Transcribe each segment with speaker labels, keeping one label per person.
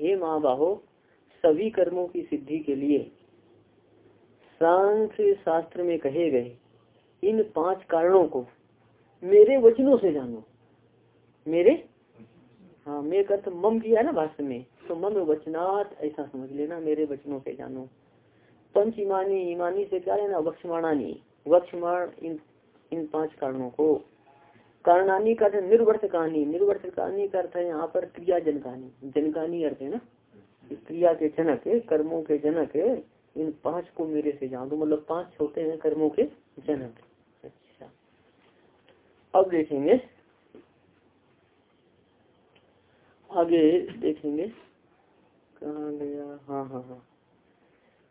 Speaker 1: हे। माँ बाहो सभी कर्मों की सिद्धि के लिए सांख्य शास्त्र में कहे गए इन पाँच कारणों को मेरे वचनों से जानो। मेरे? हाँ मैं अर्थ मम किया ना भाष्य में। तो मम वचनात्, ऐसा समझ लेना, मेरे वचनों से जानो। पंच ईमानी ईमानी से क्या लेना? वक्षमाणानी। वक्षमाण इन इन पाँच कारणों को कारणानी का अर्थ निर्वर्त कहानी। निर्वर्त कहानी का अर्थ है यहाँ पर क्रिया जनकानी जनकानी अर्थ है ना? क्रिया के जनक कर्मों के जनक इन पाँच को मेरे से जान दो। मतलब पाँच छोटे हैं कर्मों के जनक। अच्छा। अब देखेंगे। आगे देखेंगे। कहा गया? हाँ हाँ हाँ।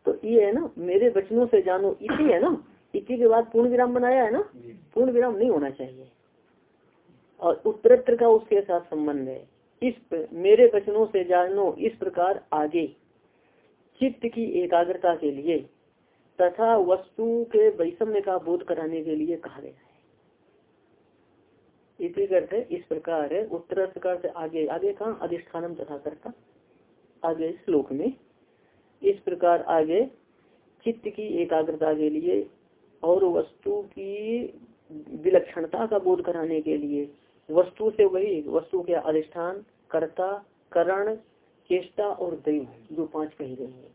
Speaker 1: तो ये है ना मेरे वचनों से जानो इसी है ना? इसी के बाद पूर्ण विराम बनाया है ना? पूर्ण विराम नहीं होना चाहिए। और उत्तरत्र का उसके साथ संबंध है। इस मेरे वचनों से जानो, इस प्रकार आगे। चित्त की एकाग्रता के लिए तथा वस्तु के वैषम्य का बोध कराने के लिए कहा गया है। इसी करते इस प्रकार उत्तर से आगे आगे कहा? अधिष्ठानम तथा करता आगे श्लोक में, इस प्रकार आगे चित्त की एकाग्रता के लिए और वस्तु की विलक्षणता का बोध कराने के लिए वस्तु से वही वस्तु के अधिष्ठान, कर्ता, करण, चेष्टा और दैव जो पाँच कही गई है।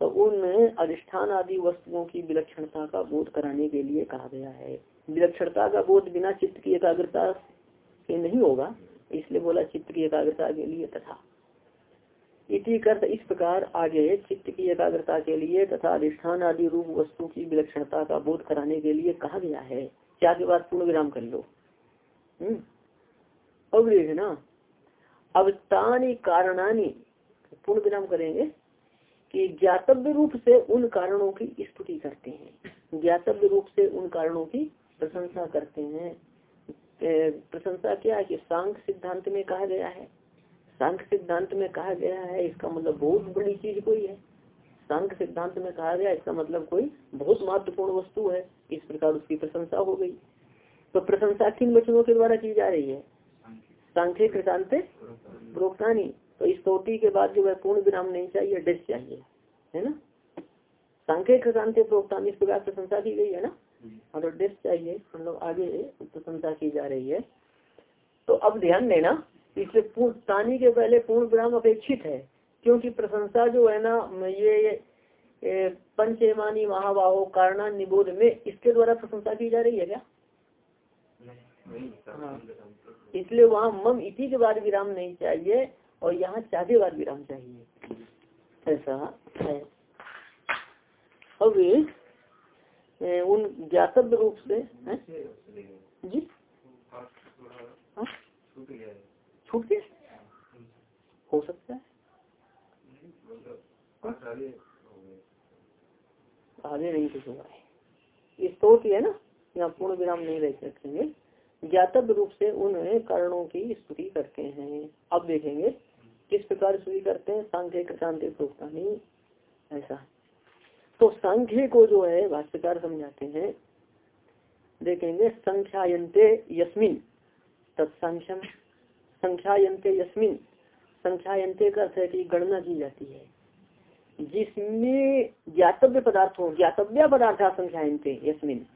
Speaker 1: तो उन अधिष्ठान आदि वस्तुओं की विलक्षणता का बोध कराने के लिए कहा गया है। विलक्षणता का बोध बिना चित्त की एकाग्रता से नहीं होगा, इसलिए बोला चित्त की एकाग्रता के लिए तथा। इसी इस प्रकार आगे चित्त की एकाग्रता के लिए तथा अधिष्ठान आदि रूप वस्तु की विलक्षणता का बोध कराने के लिए कहा गया है। क्या के बाद पूर्ण विराम कर लो। हम्म अब देखना अब तानी कारणानी पूर्ण विराम करेंगे कि ज्ञातव्य रूप से उन कारणों की स्तुति करते हैं। ज्ञातव्य रूप से उन कारणों की प्रशंसा करते हैं। प्रशंसा क्या है कि सांख सिद्धांत में कहा गया है? सांख सिद्धांत में कहा गया है, इसका मतलब बहुत बड़ी चीज़ कोई है। सांख सिद्धांत में कहा गया इसका मतलब कोई बहुत महत्वपूर्ण वस्तु है। इस प्रकार उसकी प्रशंसा हो गई। तो प्रशंसा किन वचनों के द्वारा की जा रही है। सांख्य कृतांत प्रोक्तानी। तो इस कोटि के बाद जो है पूर्ण विराम नहीं चाहिए डिस चाहिए है ना? सांख्य कृतांत प्रोक्तानी इस प्रकार प्रशंसा की गई है ना? और तो डिस चाहिए मतलब आगे प्रशंसा की जा रही है। तो अब ध्यान देना इसलिए तानी के पहले पूर्ण विराम अपेक्षित है क्योंकि प्रशंसा जो है ना ये पंचमानी महाबाहो कारणा निबोध में इसके द्वारा प्रशंसा की जा रही है क्या? इसलिए वहाँ मम इसी के बाद विराम नहीं चाहिए और यहाँ चाहे बाद विराम चाहिए। ऐसा है। अब उन ज्ञातव्य रूप से, है? जी? हाँ? छूट गया? हो सकता है? आगे नहीं कुछ हुआ है इस तो है ना? यहाँ पूर्ण विराम नहीं रह सकेंगे। ज्ञातव्य रूप से उन कारणों की स्तुति करते हैं। अब देखेंगे, किस प्रकार स्तुति करते हैं, सांख्य शांति प्रोक्तानी ऐसा। तो सांख्य को जो है, भाष्यकार समझाते हैं। देखेंगे संख्यायंते यस्मिन। तत्संख्यम संख्यायंते यस्मिन। संख्यायंते का अर्थ है कि गणना की जाती है। जिसमें ज्ञातव्य पदार्थों ज्ञातव्य पदार्थ संख्यायंते यस्मिन।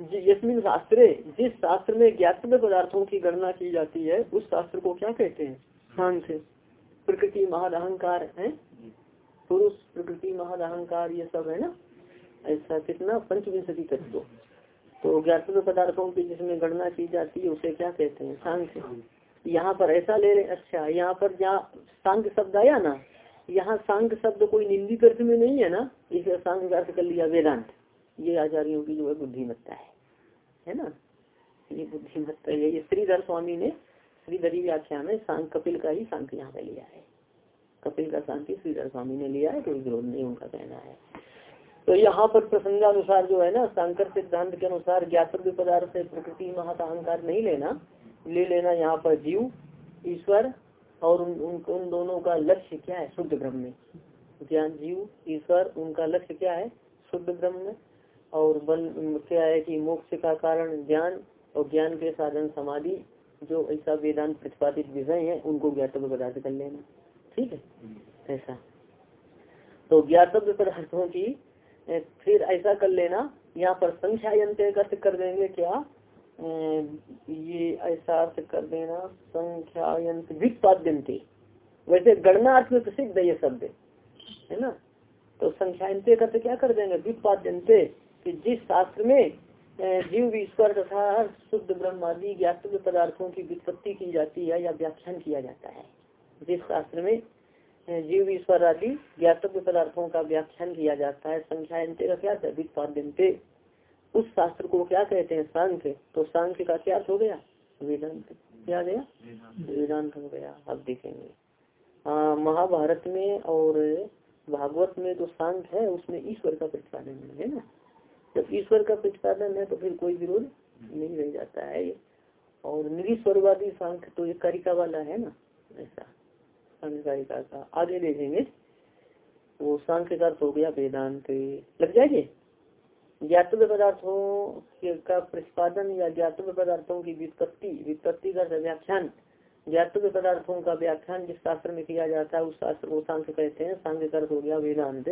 Speaker 1: यस्मिन शास्त्र जिस शास्त्र में ज्ञातव्य पदार्थों की गणना की जाती है उस शास्त्र को क्या कहते हैं? सांख्य प्रकृति महद अहंकार है? पुरुष प्रकृति महद अहंकार ये सब है ना? ऐसा कितना? पंचविंशति तत्व। तो ज्ञातव्य पदार्थों की जिसमें गणना की जाती है उसे क्या कहते हैं? सांख्य। यहाँ पर ऐसा ले रहे अच्छा यहाँ पर जहाँ सांख्य शब्द आया ना यहाँ सांख्य शब्द कोई निंदी अर्थ में नहीं है ना? इसे सांख्य अर्थ कर लिया वेदांत। ये आचार्यों की जो है बुद्धिमत्ता है। है ना? ये बुद्धिमत्ता है ये श्रीधर स्वामी ने श्रीधरी व्याख्या में सांख कपिल का ही सांख्य यहाँ पे लिया है। कपिल का शांति श्रीधर स्वामी ने लिया है कोई विरोध नहीं उनका कहना है। तो यहाँ पर प्रसंगानुसार जो है ना शंकर सिद्धांत के अनुसार ज्ञातव्य पदार्थ से प्रकृति महत अहंकार नहीं लेना ले लेना यहाँ पर जीव ईश्वर और उन, उन, उन दोनों का लक्ष्य क्या है शुद्ध ब्रह्म में? ज्ञान जीव ईश्वर उनका लक्ष्य क्या है शुद्ध ब्रह्म में? और बन क्या है कि मोक्ष का कारण ज्ञान और ज्ञान के साधन समाधि जो ऐसा वेदांत प्रतिपादित विषय है उनको ज्ञातव्य पदार्थ कर लेना। ठीक है? ऐसा। तो ज्ञातव्य पदार्थों की फिर ऐसा कर लेना यहाँ पर संख्या यंत्र अर्थ कर देंगे क्या? ये ऐसा अर्थ कर देना संख्या यंत्र व्युत्पाद्यंते वैसे गणना अर्थ में प्रसिद्ध है ये शब्द है ना? तो संख्या करते क्या कर देंगे? व्युत्पाद्यंते कि जिस शास्त्र में जीव ईश्वर तथा शुद्ध ब्रह्म आदि ज्ञातव्य पदार्थों की वित्पत्ति की जाती है या व्याख्यान किया जाता है। जिस शास्त्र में जीव ईश्वर आदि ज्ञातव्य पदार्थों का व्याख्यान किया जाता है, संख्या का क्या व्युत्पाद्यंते उस शास्त्र को क्या कहते हैं? सांख्य। तो सांख्य का क्या हो गया? वेदांत। क्या गया? वेदांत हो गया। अब देखेंगे। महाभारत में और भागवत में जो सांख्य है, उसमें ईश्वर का प्रतिपादन है ना? जब ईश्वर का प्रतिपादन है तो फिर कोई विरोध नहीं रह जाता है और निरीश्वरवादी सांख्य तो एक कारिका वाला है ना, ऐसा कारिका का। आगे देखेंगे। वो सांख्य का हो गया वेदांत। लग जाएँगे? ज्ञातव्य पदार्थों का प्रतिपादन या ज्ञातव्य पदार्थों की वित्पत्ति वित्पत्ति का व्याख्यान, ज्ञातव्य पदार्थों का व्याख्यान जिस शास्त्र में किया जाता है, उस शास्त्र को सांख्य कहते हैं। सांख्य का हो गया वेदांत।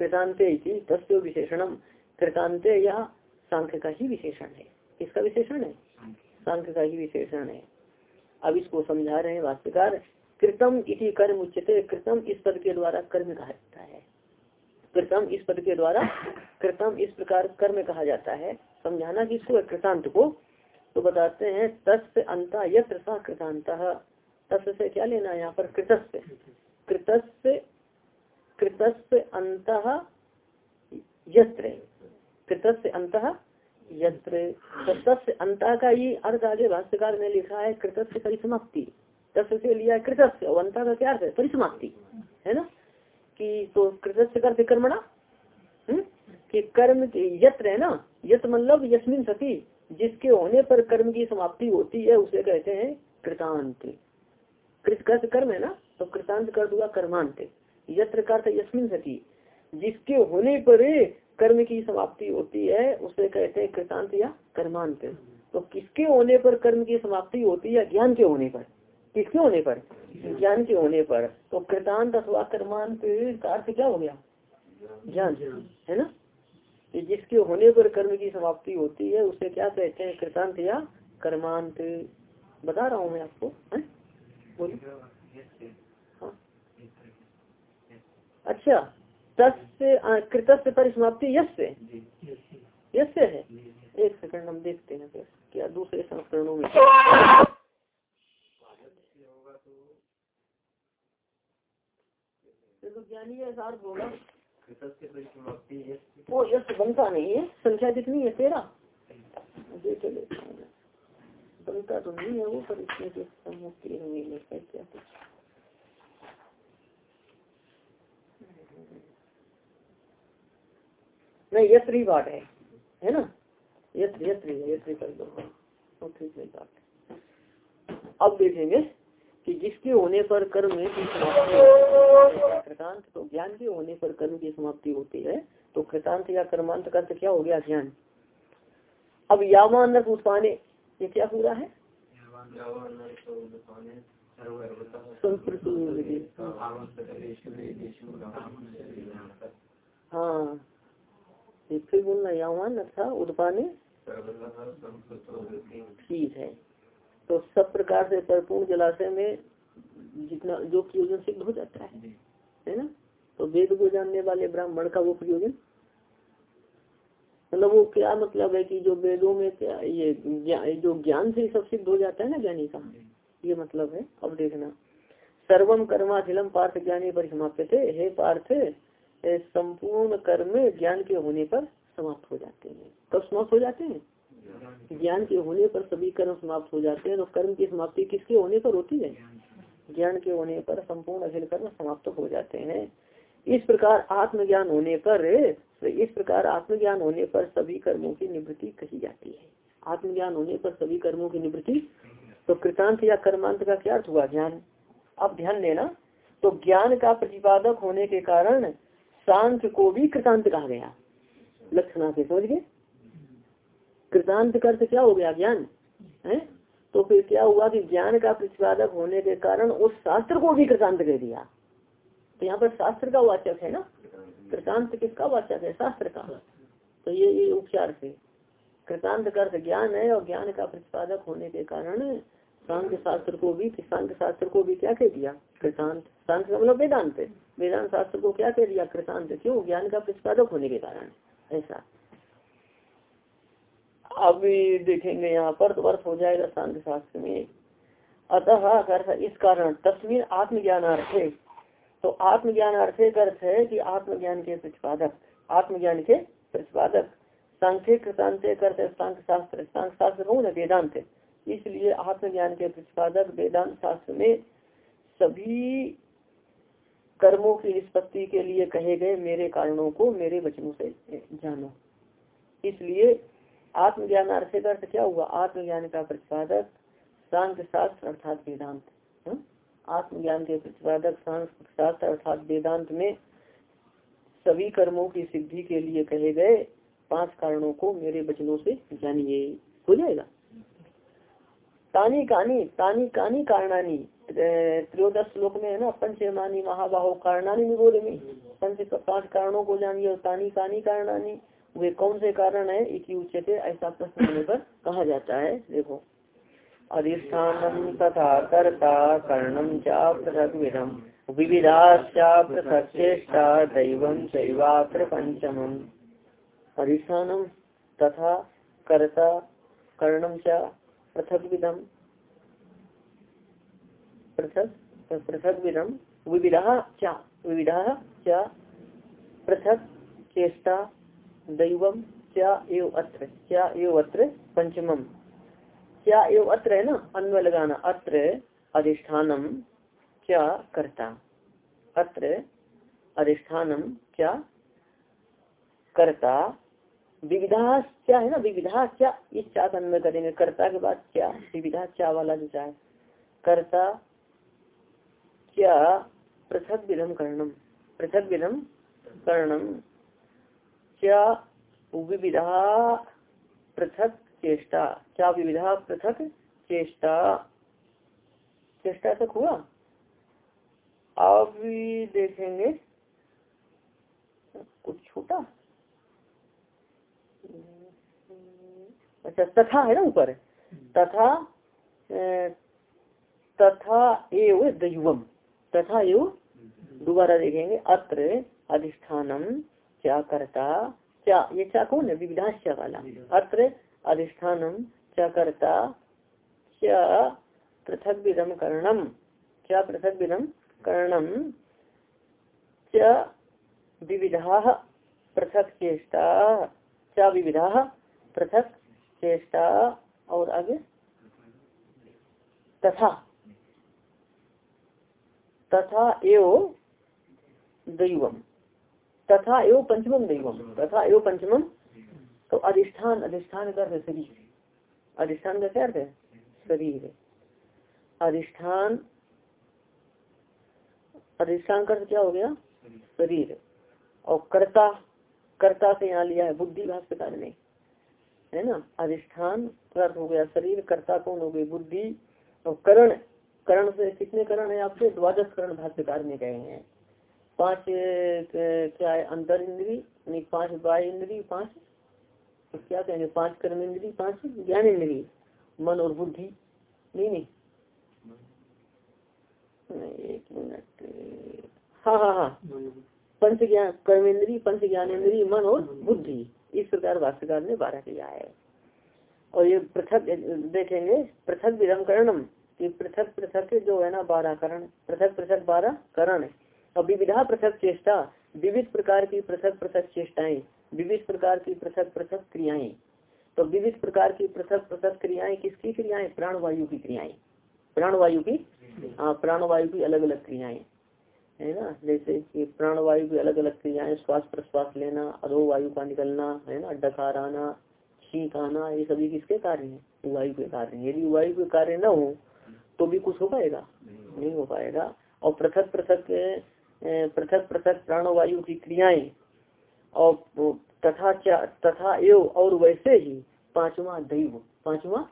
Speaker 1: वेदांत विशेषणम। कृतांते या सांख्य का ही विशेषण है। किसका विशेषण है? सांख्य का ही विशेषण है। अब इसको समझा रहे हैं वास्तुकार कृतम इति कर्म उच्चते कृतम इस पद के द्वारा कर्म कहा जाता है। कृतम इस पद के द्वारा कृतम इस प्रकार कर्म कहा जाता है। समझाना किसको कृतांत को तो बताते हैं तस् अंत यत्र कृतांत। तस् से क्या लेना है यहाँ पर? कृतस्य। कृतस्य कृतस्य अंत यत्र। कृतस्य अंत यत्र तस्य अंत का ही अर्थ आगे भाष्यकार ने लिखा है, कृतस्य परिसमाप्ति। तस्य से लिया कृतस्य, और अंत का क्या अर्थ है? परिसमाप्ति। है ना? कि तो कृतस्य कर कर्मणा। हम्म? कि कर्म यत्र है ना, यत मतलब यस्मिन सती, जिसके होने पर कर्म की समाप्ति होती है, उसे कहते हैं कृतांत कृत कर्म है ना तो कृतांत कर दूँगा कर्मांत यत्र कर्त यस्मिन सती, जिसके होने पर कर्म की समाप्ति होती है उसे कहते हैं कृतांत या कर्मांत। तो किसके होने पर कर्म की समाप्ति होती है? ज्ञान के होने पर। किसके होने पर? ज्ञान के होने पर। तो कृतांत अथवा कर्मांत का अर्थ क्या हो गया? ज्ञान, है ना? जिसके होने पर कर्म की समाप्ति होती है, उसे क्या कहते हैं? कृतांत या कर्मांत। बता रहा हूँ मैं आपको बोलिए। हाँ। अच्छा तस्य कृतस्य परिसमाप्ति यश से है? एक सेकंड हम देखते हैं फिर क्या दूसरे संस्करणों में। तो वो यश बनता नहीं है संख्या कितनी है तेरा। देख लेता हूँ बनता तो नहीं है वो पर इसमें क्या कुछ? नहीं यत्र ही बात है है ना? यत्र यत्र यत्र कर दो तो ठीक है। बात अब देखेंगे कि जिसके होने पर कर्म की समाप्ति कृतांत तो ज्ञान के होने पर कर्म की समाप्ति होती है। तो कृतांत या कर्मांत का क्या हो गया? ज्ञान। अब यावान उत्पाने, ये क्या पूरा है? हाँ। फिर बोलना यावान अथा उत्पाने ठीक है। तो सब प्रकार से परिपूर्ण जलाशय में जितना जो प्रयोजन सिद्ध हो जाता है है ना? तो वेद को जानने वाले ब्राह्मण का वो प्रयोजन। मतलब वो क्या मतलब है कि जो वेदों में ये जो ज्ञान से सब सिद्ध हो जाता है ना ज्ञानी का? ये मतलब है, अब देखना। सर्वम कर्माखिलम पार्थ ज्ञानी पर समाप्त थे हे पार्थ संपूर्ण कर्म ज्ञान के होने पर समाप्त हो जाते हैं। कब समाप्त हो जाते हैं? ज्ञान के होने पर सभी कर्म समाप्त हो जाते हैं। तो कर्म की समाप्ति किसके होने पर होती है? ज्ञान के होने पर संपूर्ण अखिल कर्म समाप्त हो जाते हैं। इस प्रकार आत्मज्ञान होने पर, इस प्रकार आत्मज्ञान होने पर सभी कर्मों की निवृत्ति कही जाती है। आत्मज्ञान होने पर सभी कर्मों की निवृत्ति। तो कृतांत या कर्मांत का क्या अर्थ हुआ? ज्ञान। अब ध्यान देना तो ज्ञान का प्रतिपादक होने के कारण शांत को भी कृतांत कहा गया। लक्षणा से समझ गए? कृतांत का अर्थ क्या हो गया ज्ञान? है? तो फिर क्या हुआ कि ज्ञान का प्रतिपादक होने के कारण उस शास्त्र को भी कृतांत कह दिया। तो यहाँ पर शास्त्र का वाचक है ना? कृतांत किसका वाचक है? शास्त्र का। तो ये ये उपचार से। कृतांत कर ज्ञान है और ज्ञान का प्रतिपादक होने के कारण शांत शास्त्र को भी, सांख्य शास्त्र को भी क्या कह दिया? कृतांत शांत मतलब वेदांत वेदांत शास्त्र को क्या कह दिया? कृतांत। क्यों? ज्ञान का प्रतिपादक होने के कारण। ऐसा। अभी देखेंगे यहाँ पर तो अर्थ हो जाएगा सांख्य शास्त्र में। अतः इस कारण, तस्वीर आत्मज्ञान अर्थ है। तो आत्मज्ञान अर्थ अर्थ है कि आत्मज्ञान के प्रतिपादक, आत्मज्ञान के प्रतिपादक। सांख्य कृतांत, करते सांख्य शास्त्र। सांख्य शास्त्र कौन है? वेदांत। इसलिए आत्मज्ञान के प्रतिपादक वेदांत शास्त्र में सभी कर्मों की निष्पत्ति के लिए कहे गए मेरे कारणों को मेरे वचनों से जानो। इसलिए आत्मज्ञान अर्थ का अर्थ क्या हुआ? आत्मज्ञान का प्रतिपादक सांख्य शास्त्र अर्थात वेदांत। हाँ? आत्मज्ञान के प्रतिपादक सांख्य शास्त्र अर्थात वेदांत में सभी कर्मों की सिद्धि के लिए कहे गए पाँच कारणों को मेरे वचनों से जानिए। हो जाएगा? तानी कानी तानी कानी कारणानी। त्रयोदश श्लोक में है ना पंचमानी महाबाहो कारणानी निगोद में पंच पाँच कारणों को जानिए और तानी कानी कारणानी। वे कौन से कारण है? इसी उच्चते ऐसा प्रश्न होने पर कहा जाता है। देखो। अधिष्ठान तथा कर्ता कर्णम चा पृथक विधम विविधा पृथक चेष्टा दैव पंचम अधिष्ठान तथा कर्ता कर्णम चा पृथक विधम। पृथक पृथक विविधा चा पृथक चेष्टा क्या एव अत्र क्या एव अत्र पंचमम क्या एव अत्र है ना अन्वय लगाना अत्र अधिष्ठानम क्या करता। अत्र अधिष्ठानम क्या करता। विविधा क्या है ना, विविधा क्या इस चा अन्वय करेंगे, कर्ता के बाद क्या विविधा चा वाला जो चाहे। कर्ता क्या पृथक विधम करणम पृथक विधम करणम क्या विविधा पृथक चेष्टा क्या विविधा पृथक चेष्टा चेष्टा तक हुआ? अब देखेंगे। कुछ छोटा? अच्छा तथा है ना ऊपर? तथा तथा एव दैवम तथा एव दोबारा देखेंगे, अत्र अधिष्ठानम क्या करता क्या ये क्या कौन है? विविधाश्य वाला। अत्र अधिष्ठानम क्या करता क्या पृथक विधम करणम क्या पृथक विधम करणम क्या विविधा पृथक चेष्टा क्या विविधा पृथक चेष्टा, और आगे? तथा। तथा एव दैवम। तथा एवं पंचमम दैवम। तथा एवं पंचमम तो अधिष्ठान अधिष्ठान का शरीर। अधिष्ठान का क्या है? शरीर। अधिष्ठान अधिष्ठान का क्या हो गया? शरीर। और कर्ता कर्ता से यहाँ लिया है बुद्धि भाष्यकार ने। है ना? अधिष्ठान अर्थ हो गया शरीर, कर्ता कौन हो गई बुद्धि और करण। करण से कितने करण है आपके? द्वादश करण भाष्यकार ने कहे हैं। पाँच क्या है, अंतर इंद्री पाँच बाय इंद्री, पाँच? तो क्या कहेंगे? पाँच कर्म इंद्री, पाँच ज्ञान इंद्री। मन और बुद्धि। नहीं नहीं। एक मिनट। हाँ हाँ हाँ। पंच ज्ञान कर्मेंद्री पंच ज्ञानेन्द्री मन और बुद्धि। इस प्रकार भाष्यकार ने बारह किया है। और ये पृथक, देखेंगे, पृथक विधम करणम पृथक पृथक जो है ना बारह करण, पृथक पृथक बारह करण और विविधा पृथक चेष्टा, विविध प्रकार की पृथक पृथक चेष्टाएँ, विविध प्रकार की पृथक पृथक क्रियाएँ। तो विविध प्रकार की पृथक पृथक क्रियाएँ किसकी क्रियाएँ? प्राणवायु की क्रियाएँ। प्राणवायु की? हाँ प्राणवायु की अलग अलग क्रियाएँ। है ना? जैसे कि प्राणवायु की अलग अलग क्रियाएँ, श्वास प्रश्वास लेना, अधो वायु का निकलना, है ना? डकार आना छींक आना, ये सभी किसके कार्य है? वायु के कार्य यदि वायु के कार्य न हो तो भी कुछ हो पाएगा? नहीं। हो पाएगा। और पृथक पृथक पृथक पृथक प्राणवायु की क्रियाएँ और तथा तथा एव और वैसे ही पांचवा दैव। पांचवा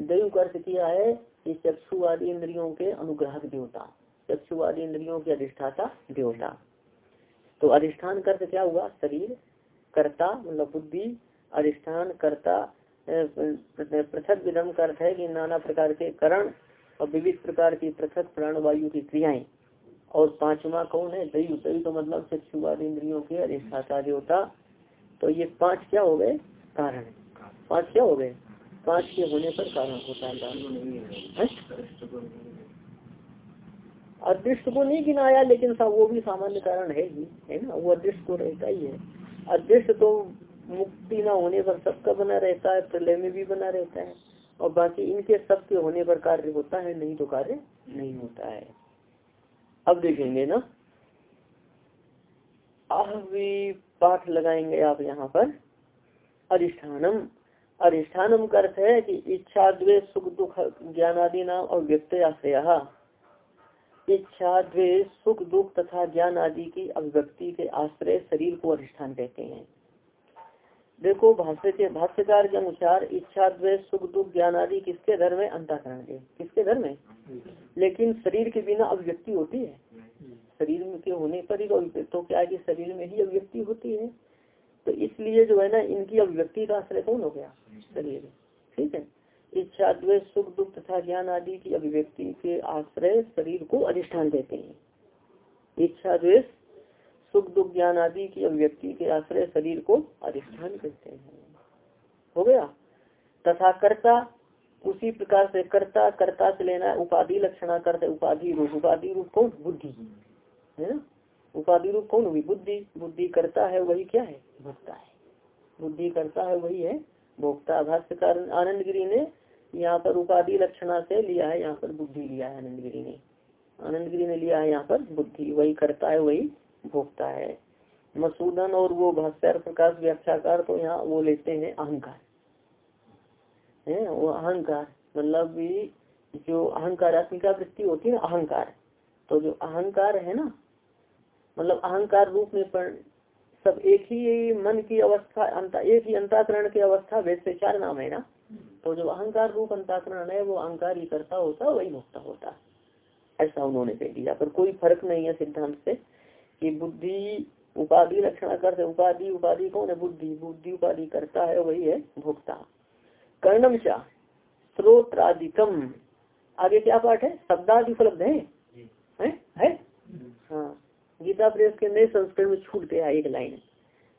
Speaker 1: दैव का अर्थ किया है कि चक्षु आदि इंद्रियों के अनुग्राहक देवता चक्षु आदि इंद्रियों के अधिष्ठाता देवता। तो अधिष्ठान कर्त क्या हुआ? शरीर कर्ता मतलब बुद्धि अधिष्ठान कर्ता पृथक विधम का अर्थ है कि नाना प्रकार के करण और विविध प्रकार की पृथक प्राण वायु की क्रियाएँ। और पांचवा कौन है? दयु दयु तो मतलब चक्षुवाद इंद्रियों के अधिष्ठाता देवता तो ये पाँच क्या हो गए? कारण। पाँच क्या हो गए? पाँच के होने पर कारण होता है। अदृष्ट को नहीं गिनाया, लेकिन सब वो भी सामान्य कारण है ही, है ना? वो अदृष्ट को रहता ही है। अदृष्ट तो मुक्ति ना होने पर सबका बना रहता है, प्रलय में भी बना रहता है। और बाकी इनके सबके होने पर कार्य होता है, नहीं तो कार्य नहीं होता है। अब देखेंगे ना। भी पाठ लगाएँगे आप यहाँ पर। अधिष्ठानम। अधिष्ठानम का अर्थ है कि इच्छा, द्वेष, सुख, दुख ज्ञान आदि नाम और व्यक्त आश्रय इच्छा, द्वेष, सुख, दुख तथा ज्ञान आदि की अभिव्यक्ति के आश्रय शरीर को अधिष्ठान कहते हैं। देखो, भाष्य के भाष्यकार के अनुसार इच्छा, द्वेष, सुख, दुख, ज्ञान आदि किसके धर्म में अंताकरण के किसके धर्म में? लेकिन शरीर के बिना अभिव्यक्ति होती है। शरीर के होने पर ही तो क्या कि शरीर में ही अभिव्यक्ति होती है? तो इसलिए जो है ना, इनकी अभिव्यक्ति का आश्रय कौन हो गया? शरीर। ठीक है? इच्छा, द्वेष, सुख, दुख तथा ज्ञान आदि की अभिव्यक्ति के आश्रय शरीर को अधिष्ठान देते हैं। इच्छा, द्वेष सुख दुख ज्ञान आदि की अभिव्यक्ति के आश्रय शरीर को अधिष्ठान कहते हैं। हो गया? तथा कर्ता, उसी प्रकार से कर्ता कर्ता से लेना उपाधि लक्षणा करते, उपाधि रूप उपाधि रूप कौन? बुद्धि। है ना? उपाधि रूप कौन हुई बुद्धि। बुद्धि करता है, वही क्या है? भोक्ता है। बुद्धि करता है, वही है भोक्ता। भाष्यकार आनंद गिरी ने यहाँ पर उपाधि लक्षणा से लिया है, यहाँ पर बुद्धि लिया है आनंद गिरी ने। आनंद गिरी ने लिया है, यहाँ पर बुद्धि। वही करता है, वही भोगता है। मसूदन और वो भाष्यर प्रकाश व्याख्याकार तो यहाँ वो लेते हैं अहंकार। है, वो अहंकार मतलब जो अहंकारात्मिका वृत्ति होती है अहंकार। तो जो अहंकार है ना मतलब अहंकार रूप में पर सब एक ही मन की अवस्था एक ही अंताकरण की अवस्था वैसे चार नाम है ना। तो जो अहंकार रूप अंताकरण है, वो अहंकार ही करता होता, वही मुक्ता होता। ऐसा उन्होंने कह दिया। पर कोई फ़र्क नहीं है सिद्धांत से। कि बुद्धि उपाधि लक्षण करते उपाधि उपाधि कौन है? बुद्धि। बुद्धि उपाधि करता है वही है भोक्ता। कर्णम चा स्त्रोत्रादिकम आगे क्या पाठ है? शब्दादि उपलब्ध है? है, है? हाँ। गीता प्रेस के नए संस्कृत में छूट गया एक लाइन।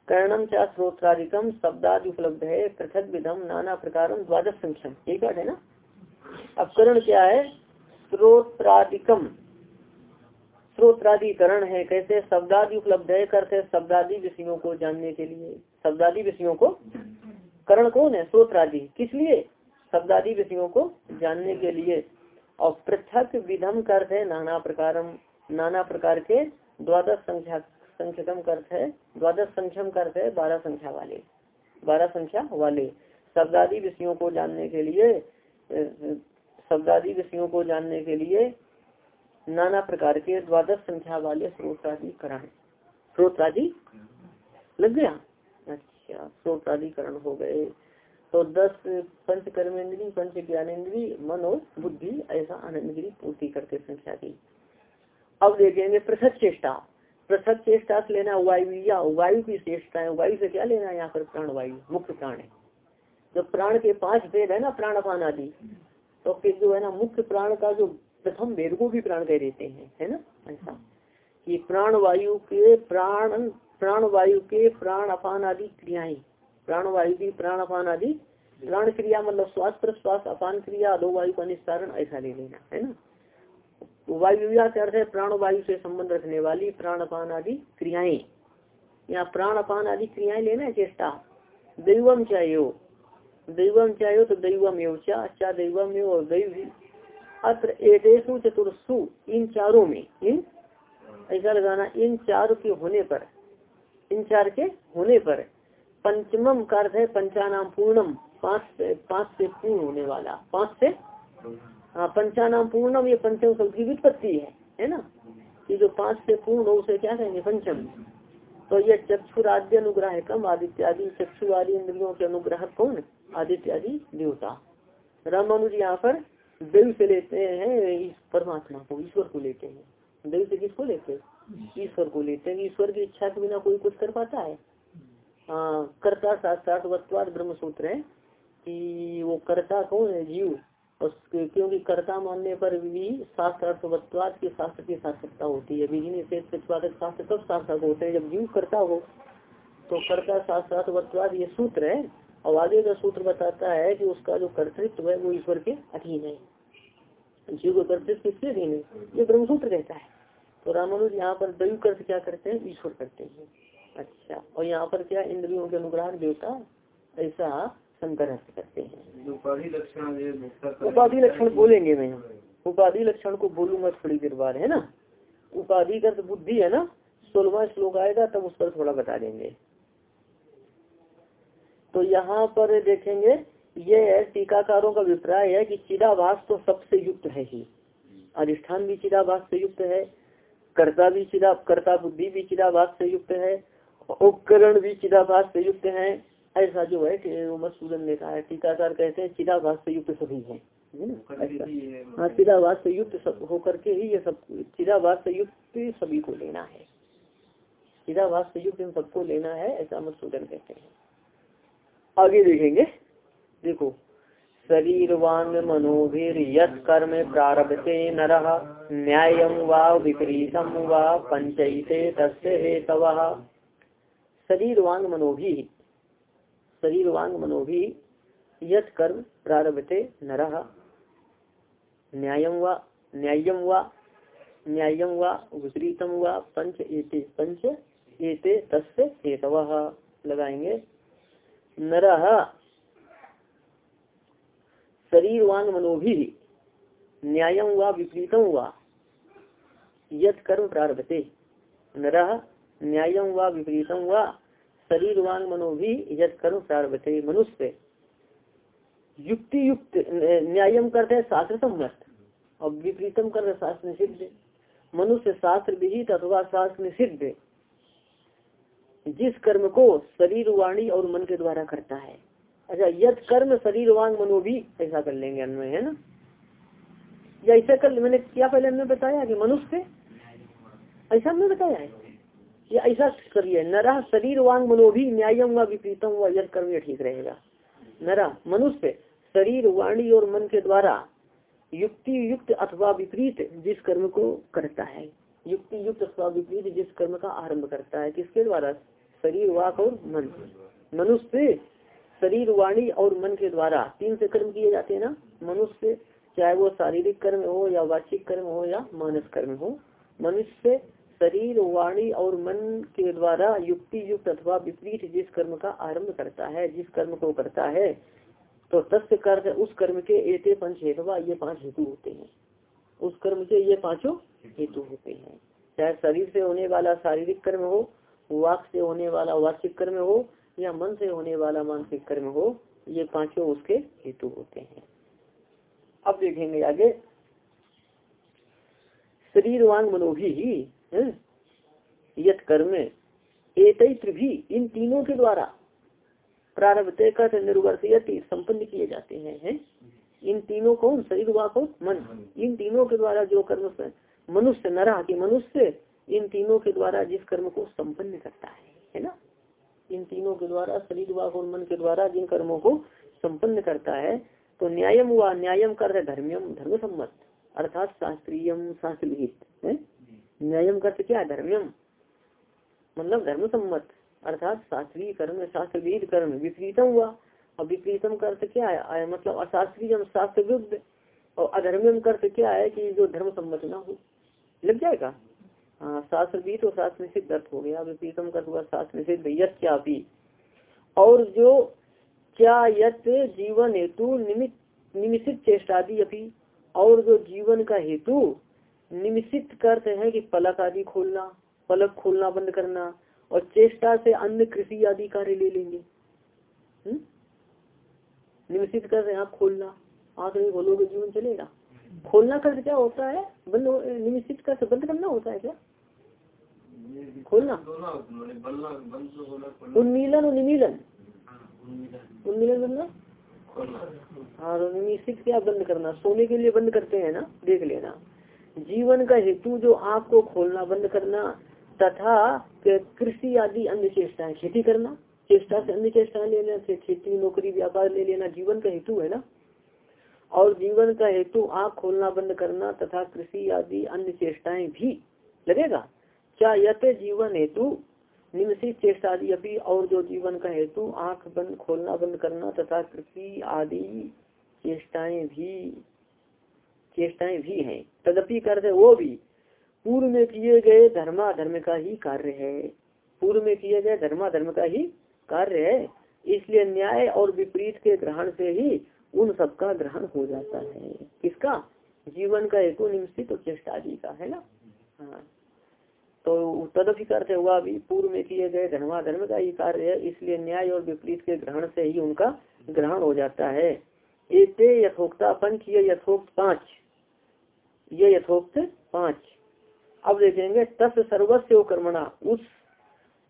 Speaker 1: कर्णम चा स्त्रोत्रादिकम शब्दादि उपलब्ध है पृथक विधम नाना प्रकार द्वादश संख्यम एक पाठ है ना? अब करण क्या है? स्त्रोत्रादिकम स्त्रोत्राधिकरण है, कैसे शब्दादि उपलब्ध है, करते शब्दादि विषयों को जानने के लिए। शब्दादि विषयों को? करण कौन है? स्त्रोत्रादि किस लिए? शब्दादि विषयों को जानने के लिए। और पृथक विधम करते नाना प्रकार नाना प्रकार के द्वादश संख्या, संख्यकम करते है, द्वादश संख्यम करते है बारह संख्या वाले, बारह संख्या वाले। शब्दादि विषयों को जानने के लिए शब्दादि विषयों को जानने के लिए नाना प्रकार के द्वादश संख्या वाले स्रोताधिकरण स्रोतादि? लग गया? अच्छा स्रोताधिकरण हो गए। तो दस पंच कर्मेंद्री पंच ज्ञानेन्द्री मन और बुद्धि, ऐसा आनंदगिरी पूर्ति करते संख्या की। अब देखेंगे पृथक चेष्टा। पृथक चेष्टा से लेना वायु या वायु की चेष्टा है वायु से क्या लेना है यहाँ पर? प्राण वायु, मुख्य प्राण है। जब प्राण के पाँच भेद है ना, प्राण अपान आदि तो फिर जो है ना, मुख्य प्राण का जो प्रथम वेद को भी प्राण कह देते हैं, है ना? ऐसा। कि प्राण वायु के प्राण प्राण वायु के प्राण अपान आदि क्रियाएँ। प्राण वायु की प्राण अपान आदि। प्राण क्रिया मतलब श्वास प्रश्वास अपान क्रिया दो वायु का निस्तारण, ऐसा ले लेना, है ना? वायु का अर्थ है? प्राण वायु से संबंध रखने वाली प्राण अपान आदि क्रियाएँ। या प्राण अपान आदि क्रियाएँ लेना है चेष्टा। दैवम चाहिए दैवम चाहिए तो दैवम एवं अच्छा दैवम और दैव। अत्र एदेशु चतुर्सु इन चारों में, इन? ऐसा लगाना, इन चार के होने पर, इन चार के होने पर, पंचमम का अर्थ है पंचानाम पूर्णम, पाँच से पाँच से पूर्ण होने वाला, पाँच से? हाँ पंचानाम पूर्णम, ये पंचम शब्द की विपत्ति है है ना? कि जो पाँच से पूर्ण हो, उसे क्या कहेंगे? पंचम। तो ये चक्षुराद्य अनुग्रह कम आदित्यादि चक्षु आदि इंद्रियों के अनुग्रह कौन? आदित्यादि देवता। रामानुज यहाँ पर देव से लेते हैं, परमात्मा को, ईश्वर को लेते हैं। देव से किसको लेते हैं? ईश्वर को लेते हैं। ईश्वर की इच्छा के बिना कोई कुछ कर पाता है। हाँ कर्ता साक्षात वत्वाद ब्रह्म सूत्र है कि वो कर्ता कौन है? जीव। उसके क्योंकि कर्ता मानने पर भी शास्त्रार्थवत्वाद के शास्त्र की सार्थकता होती है। विधि निषेध प्रतिपादक शास्त्र कब सार्थक होते हैं जब जीव करता हो। तो कर्ता शास्त्रार्थवत्वाद ये सूत्र है। और आगे का सूत्र बताता है कि उसका जो कर्तृत्व है वो ईश्वर के अधीन है। जीव का कर्तृत्व किसके अधीन है ये ब्रह्मसूत्र कहता है। तो रामानुज यहाँ पर दैव कर्त क्या करते हैं? ईश्वर करते हैं। अच्छा और यहाँ पर क्या इंद्रियों के अनुग्रह देवता ऐसा शंकर करते हैं।
Speaker 2: उपाधि लक्षण
Speaker 1: उपाधि लक्षण बोलेंगे मैं उपाधि लक्षण को बोलूँगा थोड़ी देर बाद है ना? उपाधि का बुद्धि है ना? सोलवा श्लोक आएगा तब उस पर थोड़ा बता देंगे। तो यहाँ पर देखेंगे ये है टीकाकारों का अभिप्राय है कि चिदाभास तो सबसे युक्त है ही। अधिष्ठान भी चिदाभास से युक्त है कर्ता भी चिदा कर्ता बुद्धि भी चिदाभास से युक्त है उपकरण भी चिदाभास से युक्त है। ऐसा जो है कि मधुसूदन ने कहा है टीकाकार कहते हैं चिदाभास से युक्त सभी है। हाँ चिदाभास से युक्त सब होकर के ही ये सब चिदाभास से युक्त सभी को लेना है। चिदाभास से युक्त इन सबको लेना है ऐसा मधुसूदन कहते हैं। आगे देखेंगे। देखो। शरीर वांग मनोभिर यत कर्म प्रारभते नर, न्याय व विपरीतम व पंचयते तस्य हेतव। शरीर वांग मनोभी शरीर वांग मनोभी यत कर्म प्रारभते नर, न्याय व न्यायम व व पंच एते पंच एते तस्य हेतव। लगाएँगे। नर शरीर वांग मनोभी न्यायम व विपरीतम व यत कर्म प्रारभते। नर न्यायम व विपरीतम व शरीर वांग मनोभी, यत कर्म प्रारभते। मनुष्य युक्ति युक्त न्यायम करते शास्त्र सम्मत और विपरीतम कर शास्त्र निषिद्ध। मनुष्य शास्त्र विहित अथवा शास्त्र निषिद्ध। जिस कर्म को शरीर वाणी और मन के द्वारा करता है अच्छा यद कर्म शरीर वांग मनो भी ऐसा कर लेंगे अन्वय, है ना? या ऐसा कर, मैंने क्या पहले हमने बताया कि मनुष्य? ऐसा हमने बताया है। या ऐसा करिए, नरा शरीर वांग मनो भी न्यायम व विपरीतम व यद कर्म ठीक रहेगा। नरा, मनुष्य, शरीर, वाणी और मन के द्वारा युक्ति युक्त अथवा विपरीत जिस कर्म को करता है युक्ति युक्त अथवा विपरीत जिस कर्म का आरंभ करता है, किसके द्वारा? शरीर, वाक और मन। मनुष्य शरीर, वाणी और मन के द्वारा तीन से कर्म किए जाते हैं ना? मनुष्य चाहे वो शारीरिक कर्म हो या वाचिक कर्म हो या मानस कर्म हो, मनुष्य शरीर, वाणी और मन के द्वारा युक्ति युक्त अथवा विपरीत जिस कर्म का आरंभ करता है, जिस कर्म को करता है तो तस्य कर्म, उस कर्म के एते पंच हेतवा ये पाँच हेतु होते हैं। उस कर्म के ये पाँचों हेतु होते हैं। चाहे शरीर से होने वाला शारीरिक कर्म हो, वाक से होने वाला वाचिक कर्म हो या मन से होने वाला मानसिक कर्म हो, ये पाँचों उसके हेतु होते हैं। अब देखेंगे आगे। शरीर वांग मनोभी, ही? यत कर्म, एतत्र भी, इन तीनों के द्वारा प्रारब्ध कर निर्वर्तयति संपन्न किए जाते हैं, है? इन तीनों कौन? शरीर, वाक और मन। इन तीनों के द्वारा जो कर्म मनुष्य नरा की मनुष्य इन तीनों के द्वारा जिस कर्म को संपन्न करता है है ना? इन तीनों के द्वारा, शरीर वाक और मन के द्वारा जिन कर्मों को संपन्न करता है तो न्यायम हुआ न्यायम कर धर्मियम धर्म सम्मत अर्थात शास्त्रीय शास्त्र विहित न्यायम कर क्या धर्मियम। मतलब धर्म सम्मत अर्थात शास्त्रीय कर्म शास्त्र विहित कर्म विपरीतम हुआ। और विपरीतम कर्त क्या है? मतलब अशास्त्रीय शास्त्र विरुद्ध और अधर्मियम कर्त क्या है कि जो धर्म सम्मत ना हो? लग जाएगा? हाँ शास्त्र भी तो शास्त्र निषिद्ध अर्थ हो गया। विपरीतम कर हुआ शास्त्र क्या भी। और जो क्या यथ जीवन हेतु निमित निमिषित चेष्टादि अभी, और जो जीवन का हेतु निमिषित करते हैं कि पलक आदि खोलना, पलक खोलना बंद करना, और चेष्टा से अन्य कृषि आदि कार्य ले लेंगे। हम्म? निमिषित कर रहे आँख खोलना। आँख नहीं खोलोगे, जीवन चलेगा। खोलना कर क्या होता है? बंद निमिषित कर बंद करना होता है क्या? खोलना। उन्मीलन और निमीलन। उन्मीलन मतलब हाँ निश्चित क्या बंद करना? सोने के लिए बंद करते हैं ना? देख लेना। जीवन का हेतु जो आपको खोलना, बंद करना, तथा कृषि आदि अन्य चेष्टाएँ। खेती करना। चेष्टा से अन्य चेष्टाएँ ले लेना। खेती, नौकरी, व्यापार ले लेना। जीवन का हेतु है ना? और जीवन का हेतु आँख खोलना, बंद करना, तथा कृषि आदि अन्य चेष्टाएँ भी। लगेगा? यथ जीवन हेतु? निम्नसित चेष्टा अभी और जो जीवन का हेतु, आँख बंद, खोलना बंद करना तथा कृषि आदि चेष्टाएँ भी चेष्टाएँ भी हैं। तदपि करते वो भी, पूर्व में किए गए धर्मा धर्म का ही कार्य है। पूर्व में किए गए धर्मा धर्म का ही कार्य है। इसलिए न्याय और विपरीत के ग्रहण से ही उन सबका ग्रहण हो जाता है। किसका? जीवन का हेतु निश्चित चेष्टा जी का, है ना? हाँ। तो तदपि करते हुआ भी पूर्व में किए गए धर्मा धर्म का ही कार्य है, इसलिए न्याय और विपरीत के ग्रहण से ही उनका ग्रहण हो जाता है। इसे यथोक्ता पंच ये यथोक्त पाँच। ये यथोक्त पाँच। अब देखेंगे, तस् सर्वस्व कर्मणा, उस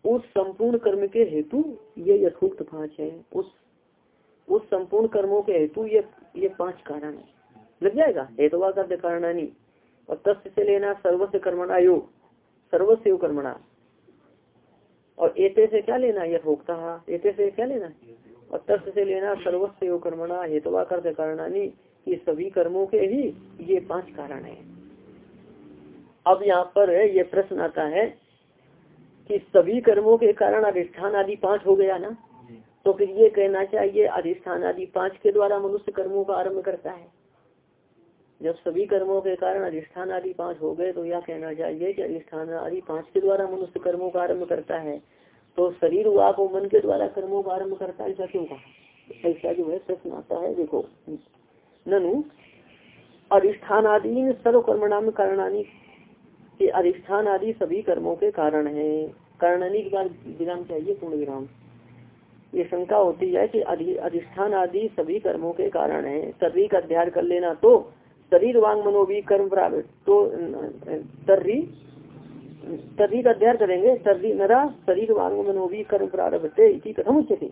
Speaker 1: उस संपूर्ण कर्म के हेतु ये यथोक्त पाँच है। उस उस संपूर्ण कर्मों के हेतु ये ये पाँच कारण है। लग जाएगा? हेतुवा का कारणानी और तस् से लेना सर्वस्व कर्मणा योग सर्वस्व कर्मणा। और एते से क्या लेना यथोक्ता एते से क्या लेना और तस् से लेना सर्वस्व कर्मणा हेतुवा कर कारणानी ये सभी कर्मों के ही ये पाँच कारण है। अब यहाँ पर ये प्रश्न आता है कि सभी कर्मों के कारण अधिष्ठान आदि पाँच हो गया ना? तो फिर ये कहना चाहिए अधिष्ठान आदि पाँच के द्वारा मनुष्य कर्मों का आरंभ करता है। जब सभी कर्मों के कारण अधिष्ठान आदि पाँच हो गए तो यह कहना चाहिए कि अधिष्ठान आदि पाँच के द्वारा मनुष्य कर्मों का आरंभ करता है तो शरीर वाक और मन के द्वारा कर्मों का आरंभ करता है, ऐसा क्यों कहा? ऐसा जो है, प्रश्न आता है, देखो। ननु, अधिष्ठान आदि सर्व कर्मणाम कारणानी कि अधिष्ठान आदि सभी कर्मों के कारण है। कारणानी के बाद विराम चाहिए, पूर्ण विराम। ये शंका होती है कि अधिष्ठान आदि सभी कर्मों के कारण है। सभी का अध्ययन कर लेना तो शरीर वांग मनोभी कर्म प्राप्त। तो तर्री तर्री का अध्ययन करेंगे। तर्री नरा शरीर वांग मनोभी कर्म प्रारभते इसी कथम उच्चते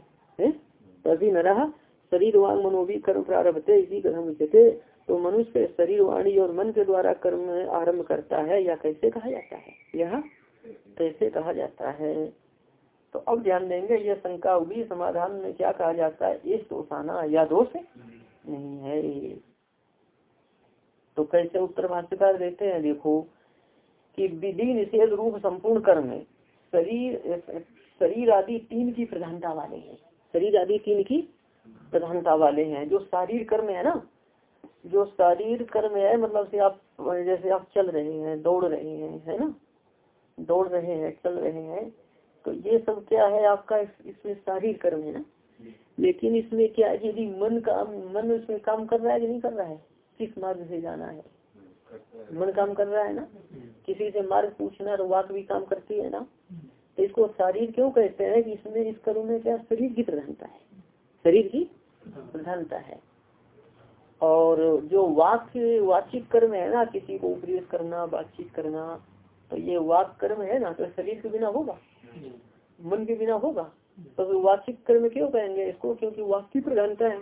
Speaker 1: तर्री नरा शरीर वांग मनोभी कर्म प्रारभते इसी कथम उच्चते तो मनुष्य शरीर, वाणी और मन के द्वारा कर्म आरंभ करता है, या कैसे कहा जाता है? यह कैसे कहा जाता है? तो अब ध्यान देंगे, यह शंका होगी समाधान में क्या कहा जाता है? इस दोषाना या दोष नहीं है तो कैसे उत्तर भाष्यकार देते हैं, देखो, कि विधि निषेध रूप संपूर्ण कर्म शरीर शरीर आदि तीन की प्रधानता वाले हैं। शरीर आदि तीन की प्रधानता वाले हैं। जो शारीर कर्म है ना, जो शारीर कर्म है मतलब से आप, जैसे आप चल रहे हैं, दौड़ रहे हैं, है ना? दौड़ रहे हैं, चल रहे हैं तो ये सब क्या है आपका? इसमें शारीर कर्म है ना? लेकिन इसमें क्या है यदि मन का मन इसमें काम कर रहा है कि नहीं कर रहा है? किस मार्ग से जाना है? मन काम कर रहा है ना? किसी से मार्ग पूछना और वाक भी काम करती है ना? तो इसको शरीर क्यों कहते हैं कि इसमें इस कर्म में क्या शरीर की प्रधानता है? शरीर की प्रधानता है। और जो वाक्य वाचिक कर्म है ना किसी को उपदेश करना बातचीत करना तो ये वाक कर्म है ना तो शरीर के बिना होगा? मन के बिना होगा? तो वाचिक कर्म क्यों कहेंगे इसको? क्योंकि वाक की प्रधानता है।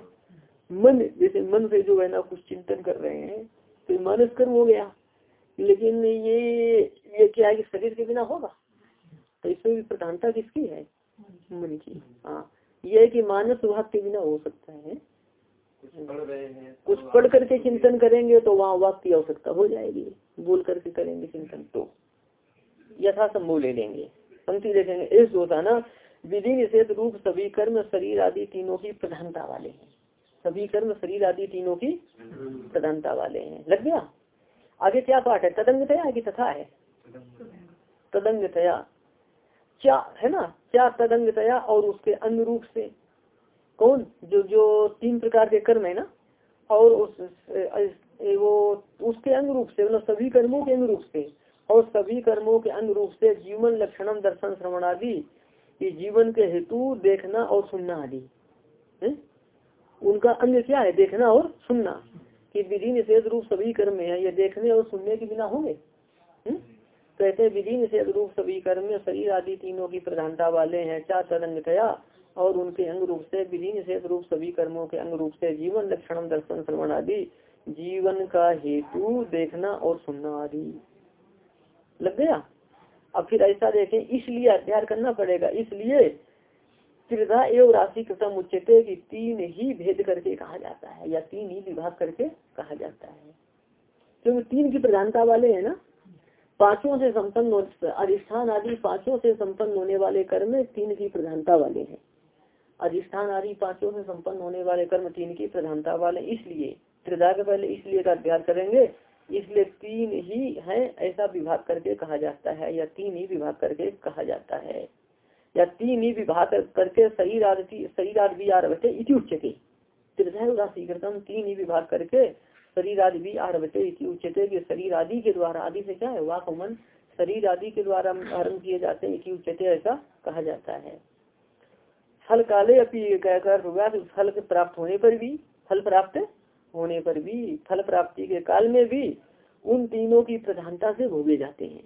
Speaker 1: मन जैसे मन से जो है ना कुछ चिंतन कर रहे हैं तो मानस कर्म हो गया। लेकिन ये ये क्या है कि शरीर के बिना होगा? तो इसमें भी प्रधानता किसकी है? मन की। हाँ ये है कि मानस विभाग के बिना हो सकता है। कुछ पढ़ करके चिंतन करेंगे तो वहाँ वाक की आवश्यकता हो जाएगी। बोल करके करेंगे चिंतन तो यथा संभव ले लेंगे। पंक्ति देखेंगे। इस ना विधि निषेध रूप सभी कर्म शरीर आदि तीनों की प्रधानता वाले हैं। सभी कर्म शरीर आदि तीनों की प्रधानता वाले हैं। लग गया? आगे क्या पाठ है? तदंग तया की तथा है? तदंग तया क्या है ना? क्या तदंग तया और उसके अनुरूप से? कौन? जो जो तीन प्रकार के कर्म है ना? और उस वो उसके अनुरूप से मतलब सभी कर्मों के अनुरूप से, और सभी कर्मों के अनुरूप से जीवन लक्षणम, दर्शन, श्रवण आदि जीवन के हेतु देखना और सुनना आदि। उनका अंग क्या है? देखना और सुनना। कि विधि निषेध रूप सभी कर्म है, ये देखने और सुनने के बिना होंगे। कहते विधि निषेध रूप सभी कर्म शरीर आदि तीनों की प्रधानता वाले हैं चार तरंग कया और उनके अंग रूप से विधि निषेध रूप सभी कर्मों के अंग रूप से जीवन, लक्षण, दर्शन, श्रवण आदि, जीवन का हेतु देखना और सुनना आदि। लग गया? अब फिर ऐसा देखें, इसलिए अध्ययन करना पड़ेगा। इसलिए त्रिधा एवं राशि कृतम उच्चते की तीन ही भेद करके कहा जाता है, या तीन ही विभाग करके कहा जाता है। क्योंकि तीन की प्रधानता वाले है ना, पाँचों से संपन्न अधिष्ठान आदि पाँचों से संपन्न होने वाले कर्म तीन की प्रधानता वाले हैं। अधिष्ठान आदि पाँचों से संपन्न होने वाले कर्म तीन की प्रधानता वाले, इसलिए, त्रिधा के पहले इसलिए का अध्ययन करेंगे, इसलिए तीन ही है, ऐसा विभाग करके कहा जाता है, या तीन ही विभाग करके कहा जाता है। या तीन ही विभाग करके शरीर आदि शरीर आदि आरभते इति उच्चते तीन ही विभाग करके शरीर आदि भी आरभते इति उच्चते कि शरीर आदि के द्वारा, आदि से क्या है वाक मन शरीर आदि के द्वारा आरंभ किए जाते हैं, इति उच्चते ऐसा कहा जाता है। फल काले अपनी कहकर फल प्राप्त होने पर भी, फल प्राप्त होने पर भी, फल प्राप्ति के काल में भी उन तीनों की प्रधानता से भोगे जाते हैं।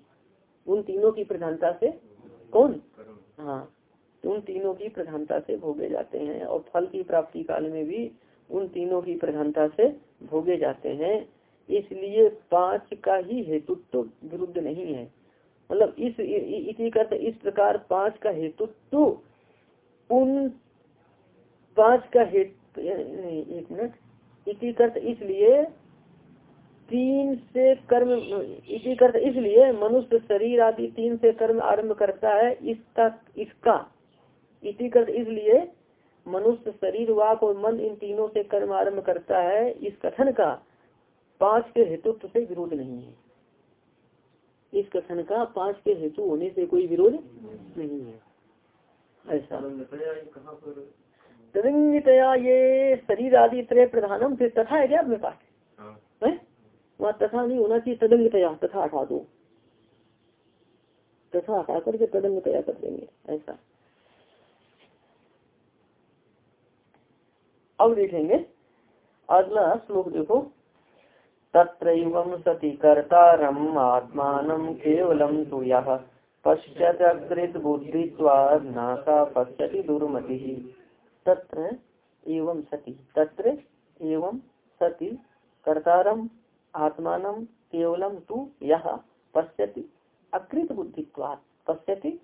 Speaker 1: उन तीनों की प्रधानता से कौन? हाँ तो उन तीनों की प्रधानता से भोगे जाते हैं और फल की प्राप्ति काल में भी उन तीनों की प्रधानता से भोगे जाते हैं। इसलिए पाँच का ही हेतुत्व तो विरुद्ध नहीं है। मतलब इस इसी का इस प्रकार पाँच का हेतुत्व, उन पाँच का हेतु एक मिनट, इसी कर्त इसलिए तीन से कर्म इसी कर्त इसलिए मनुष्य शरीर आदि तीन से कर्म आरंभ करता है इसका इसका। इसी कर्त इसलिए मनुष्य शरीर वाक और मन इन तीनों से कर्म आरंभ करता है इस कथन का पाँच के हेतुत्व से विरोध नहीं है। इस कथन का पाँच के हेतु होने से कोई विरोध नहीं है। ऐसा। तदंगितया ये शरीर आदि त्रय प्रधानम से तथा है क्या अपने पास? हाँ। वहाँ तथा नहीं होना चाहिए तदंगतया तथा हटा दो। तथा हटा करके तदंगतया कर देंगे, ऐसा। अब देखेंगे, अगला श्लोक देखो। तत्र सती कर्तारम आत्मान केवलम तो यह पश्चात बुद्धित्वाद नासा पश्यति दुर्मति। तत्र एवं सती, तत्र एवं सती कर्तारम आत्मान केवलम तू यह पश्यति अकृत बुद्धित्वाद पश्यति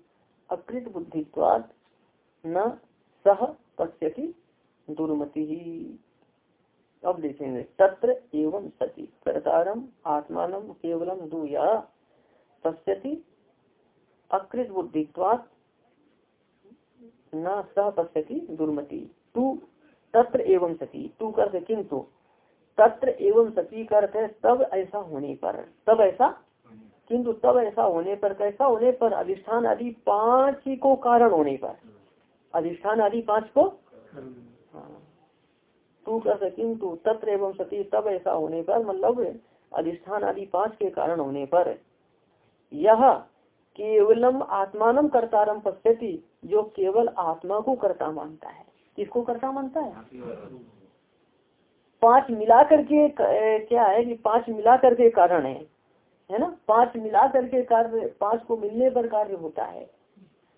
Speaker 1: अकृत बुद्धित्वाद न सह पश्यति दुर्मति। अब देखेंगे तत्र एवं सती। कर्तारम आत्मान केवलम दू या पश्यति अकृत बुद्धित्वाद न सह पश्यति दुर्मति। तू तत्र एवं सती। तू कर किंतु तत्र एवं सती करते तब ऐसा होने पर। तब ऐसा? किंतु तब ऐसा होने पर, कैसा होने पर? अधिष्ठान आदि पाँच को कारण होने पर। अधिष्ठान आदि पाँच को? हाँ। तू कर किंतु तत्र एवं सती, तब ऐसा होने पर मतलब अधिष्ठान आदि पाँच के कारण होने पर। यह केवलम आत्मानम कर्तारम पश्यति, जो केवल आत्मा को कर्ता मानता है। किसको कर्ता मानता है? पाँच मिला करके क्या है कि पाँच मिला करके कारण है है ना? पाँच मिला करके कार्य पाँच को मिलने पर कार्य होता है।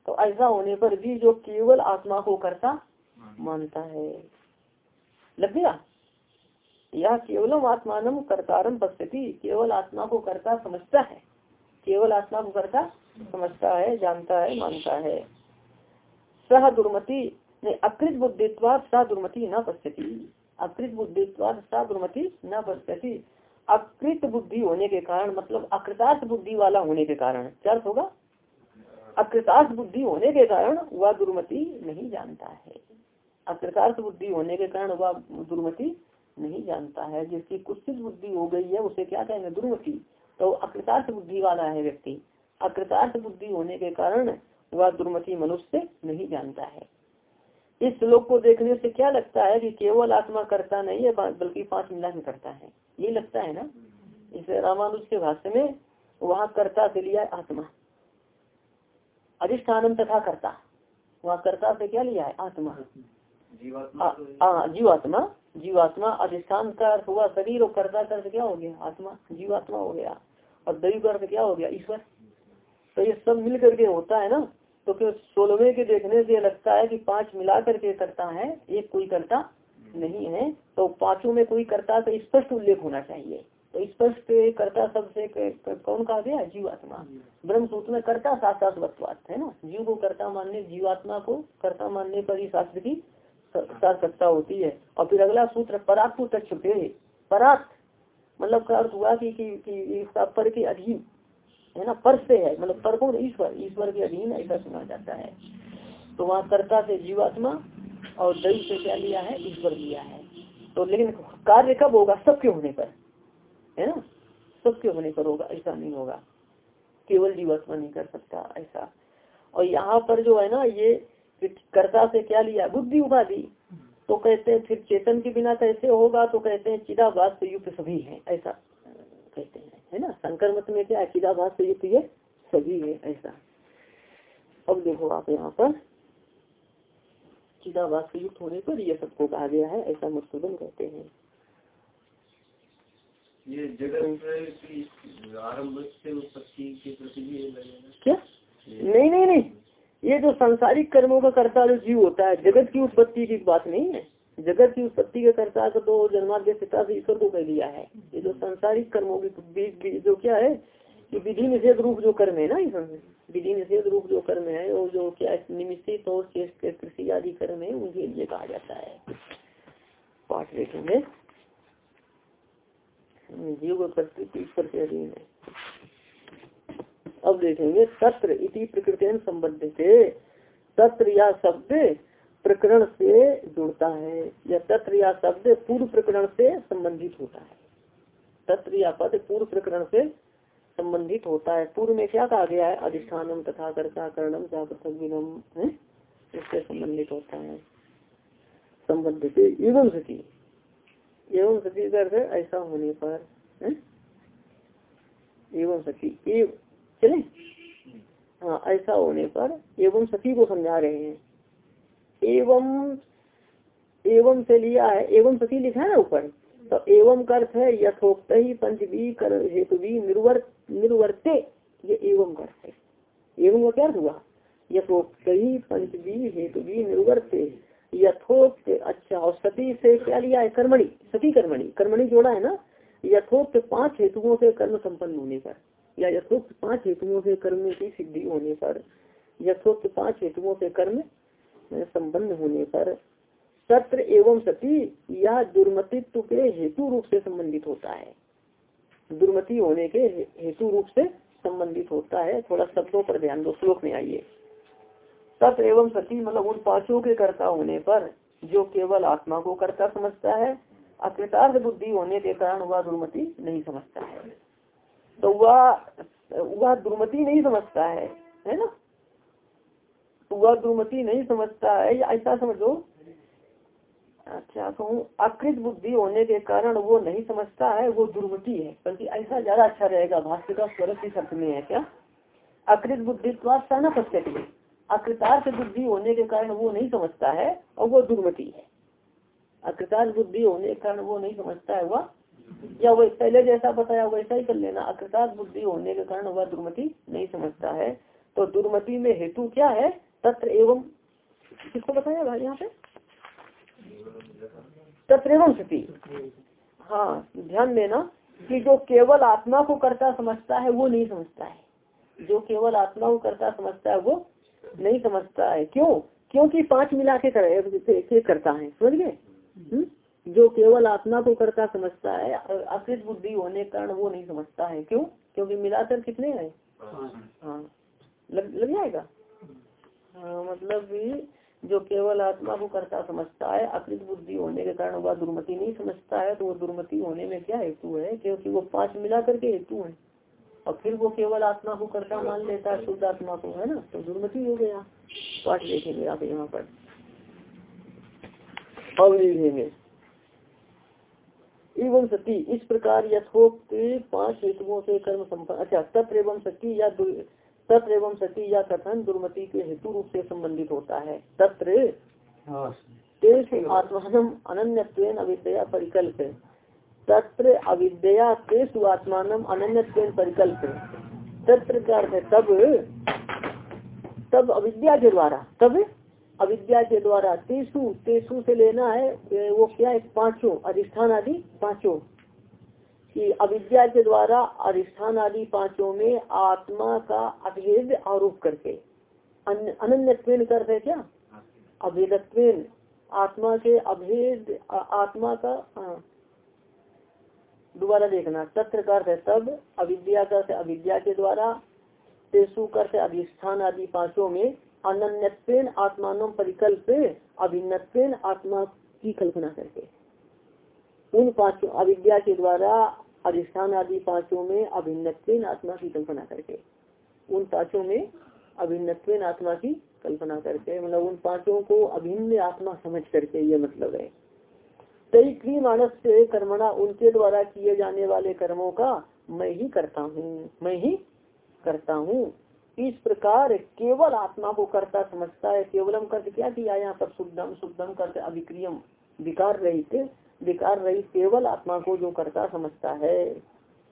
Speaker 1: तो ऐसा होने पर भी जो केवल आत्मा को करता मानता है। लग गया? या केवलम आत्मान कर्तारम पश्यति केवल आत्मा को करता समझता है। केवल आत्मा को करता समझता है जानता है मानता है। सह दुर्मति ने अकृत बुद्धित्वा सह दुर्मति न पश्यति। अकृत बुद्धि दुर्मति न पश्यति अकृत बुद्धि होने के कारण मतलब अकृतार्थ बुद्धि वाला होने के कारण, क्या होगा? अकृतार्थ बुद्धि होने के कारण वह दुर्मति नहीं जानता है। अकृतार्थ बुद्धि होने के कारण वह दुर्मति नहीं जानता है। जिसकी कुत्सित बुद्धि हो गई है, उसे क्या कहेंगे? दुर्मति तो अकृतार्थ बुद्धि वाला है व्यक्ति। अकृतार्थ बुद्धि होने के कारण वह दुर्मति मनुष्य नहीं जानता है। इस श्लोक को देखने से क्या लगता है कि केवल आत्मा करता नहीं है बल्कि पाँच मिला के करता है? ये लगता है ना? इस रामानुज के भाष्य में वहाँ कर्ता से लिया आत्मा। अधिष्ठान तथा कर्ता। वहाँ कर्ता से क्या लिया है? आत्मा। जीवात्मा जीवात्मा। अधिष्ठान का अर्थ हुआ शरीर और कर्ता का अर्थ क्या हो गया? आत्मा। जीवात्मा हो गया। और दैव का अर्थ क्या हो गया? ईश्वर। तो ये सब मिल करके होता है ना? तो क्यों सोलहवें के देखने से लगता है कि पाँच मिला करके करता है एक कोई करता नहीं है। तो पाँचों में कोई करता तो स्पष्ट उल्लेख होना चाहिए। तो स्पष्ट कर्ता सबसे कौन कहा गया? जीवात्मा। ब्रह्म सूत्र में कर्ता साक्षात वत्वात है ना? जीव को कर्ता मानने जीवात्मा को कर्ता मानने पर ही शास्त्र की सार्थकता होती है। और फिर अगला सूत्र पराग को तछुटे पराग मतलब का अर्थ हुआ कि, कि, कि इसका पर के अधीन। है ना, पर से है मतलब पर को ईश्वर। ईश्वर के अधीन ऐसा सुना जाता है। तो वहाँ कर्ता से जीवात्मा और दैव से क्या लिया है? ईश्वर लिया है। तो लेकिन कार्य कब होगा? सबके होने पर। है ना? सबके होने पर होगा, ऐसा नहीं होगा। केवल जीवात्मा नहीं कर सकता, ऐसा। और यहाँ पर जो है ना, ये कर्ता से क्या लिया? बुद्धि उपाधि। तो कहते हैं, फिर चेतन के बिना कैसे होगा? तो कहते हैं, चिदाभास से युक्त सभी है, ऐसा कहते हैं। है ना? शंकर मत में क्या चिदाभास से युक्त ये सभी है ऐसा। अब देखो आप यहाँ पर चिदाभास से युक्त होने पर यह सबको कहा गया है ऐसा मधुसूदन कहते हैं।
Speaker 2: ये जगत की आरंभ से उत्पत्ति के प्रति
Speaker 1: क्या? नहीं नहीं नहीं। ये जो सांसारिक कर्मों का कर्ता जो जीव होता है जगत की उत्पत्ति की बात नहीं है। जगत की उत्पत्ति के कर्ता को तो पिता से ईश्वर को कह दिया है। ये जो सांसारिक कर्मों की जो क्या है कि विधि निषेध रूप जो कर्म है ना विधि निषेध रूप जो कर्म है वो जो क्या निमिषित और कृषि आदि कर्म है, उनके लिए कहा जाता है। पाठ देखेंगे जीव प्रकृति ईश्वर के अधीन है। अब देखेंगे तत्र इति प्रकृति संबंध से तत्र या शब्द प्रकरण से जुड़ता है, या तत्र या शब्द पूर्व प्रकरण से संबंधित होता है। तत्र या पद पूर्व प्रकरण से संबंधित होता है। पूर्व में क्या कहा गया है? अधिष्ठानम तथा कर्ता करणम जागृतम इससे संबंधित होता है। संबंधित एवं सती। एवं सती कर ऐसा होने पर एवं सती, एव, चले? हाँ ऐसा होने पर एवं सती को समझा रहे हैं। एवं एवं से लिया है, एवं सती लिखा है ना ऊपर? तो एवं अर्थ है यथोक्त ही पंचवी कर हेतु निर्वर्ते, ये एवं का अर्थ है। एवं का क्या अर्थ हुआ? यथोक्त ही पंचवी हेतु निर्वर्ते, यथोक्त अच्छा और सती से क्या लिया है? कर्मणि, सती कर्मणि कर्मणि जोड़ा है ना? यथोक्त पाँच हेतुओं से कर्म संपन्न होने पर, या यथोक्त पाँच हेतुओं से कर्म की सिद्धि होने पर, यथोक्त पाँच हेतुओं से कर्म संबंध होने पर सत्र एवं सती यह दुर्मतित्व के हेतु रूप से संबंधित होता है। दुर्मति होने के हेतु रूप से संबंधित होता है। थोड़ा शब्दों पर ध्यान दो, श्लोक में आइए। तत् एवं सती मतलब उन पाँचों के कर्ता होने पर जो केवल आत्मा को कर्ता समझता है, अकृतार्थ बुद्धि होने के कारण वह दुर्मति नहीं समझता है। तो वह वह दुर्मति नहीं समझता है है ना? वह दुर्मति नहीं समझता है ऐसा समझो अच्छा तो अकृत बुद्धि होने के कारण वो नहीं समझता है, वो दुर्मति है। बल्कि ऐसा ज़्यादा अच्छा रहेगा, भाष्य का स्वरत इस अर्थ में है क्या? अकृत बुद्धि पश्चिम अकृतार्थ बुद्धि होने के कारण वो नहीं समझता है, और वो दुर्मति है। अकृतार्थ बुद्धि होने के कारण वो नहीं समझता है, वह या वो पहले जैसा बताया, वैसा ही कर लेना। अकृतार्थ बुद्धि होने के कारण वह दुर्मति नहीं समझता है। तो दुर्मति में हेतु क्या है? तत्र एवं किसको बताया भाई यहाँ पे? तत्र एवं स्थिति। हाँ ध्यान देना कि जो केवल आत्मा को करता समझता है वो नहीं समझता है। जो केवल आत्मा को करता समझता है वो नहीं समझता है। क्यों? क्योंकि पाँच मिला के कर, करता है। समझ गए? हम्म? जो केवल आत्मा को करता समझता है अकृत बुद्धि होने के कारण वो नहीं समझता है। क्यों? क्योंकि मिलाकर कितने हैं। हाँ। लग, लग जाएगा? हाँ मतलब जो केवल आत्मा को करता समझता है, अकृत बुद्धि होने के कारण वह दुर्मति नहीं समझता है तो वो दुर्मति होने में क्या हेतु है? क्योंकि वो पाँच मिला करके हेतु है। और फिर वो केवल आत्मा को कर्ता मान लेता है, शुद्ध आत्मा को, है ना? तो दुर्मति हो गया। पाठ देखेंगे आप यहाँ पर। अब लिखेंगे एवं सती, इस प्रकार यथोक्त पाँच हेतुओं से कर्म संपन्न अच्छा तत्र एवं सती या तत्र एवं सती या कथन दुर्मति के हेतु रूप से संबंधित होता है। तत्र आत्मान अनन्य अविद्या परिकल्प। तत्र अविद्या तेसु आत्मान अनन्य परिकल्प। तत्र का अर्थ तब तब अविद्या के द्वारा तब अविद्या के द्वारा तेसु तेसु से लेना है वो क्या है पाँचों अधिष्ठान आदि पाँचों। कि अविद्या के द्वारा अधिष्ठान आदि पाँचों में आत्मा का अभेद आरोप करके। अनन्य करते क्या? अभेदत्व आत्मा के अभेद आत्मा का हाँ। दोबारा देखना। तत्र कर तब अविद्या कर अविद्या के द्वारा तेसु कर अधिष्ठान आदि पाँचों में अनन्यत्वेन आत्मानो परिकल्प अभिन्न आत्मा की कल्पना करके। उन पाँचों अविद्या के द्वारा अधिष्ठान आदि पाँचों में अभिन्न आत्मा की कल्पना करके। उन पाँचों में अभिन्न आत्मा की कल्पना करके मतलब उन पाँचों को अभिन्न आत्मा समझ करके ये मतलब है। कई क्री मानस से कर्मणा उनके द्वारा किए जाने वाले कर्मों का मैं ही करता हूँ, मैं ही करता हूँ। इस प्रकार केवल आत्मा को करता समझता है, केवलम कर क्या किया यहाँ पर? शुद्धम शुद्धम करते अभिक्रियम, विकार रहित विकार रही केवल आत्मा को जो करता समझता है।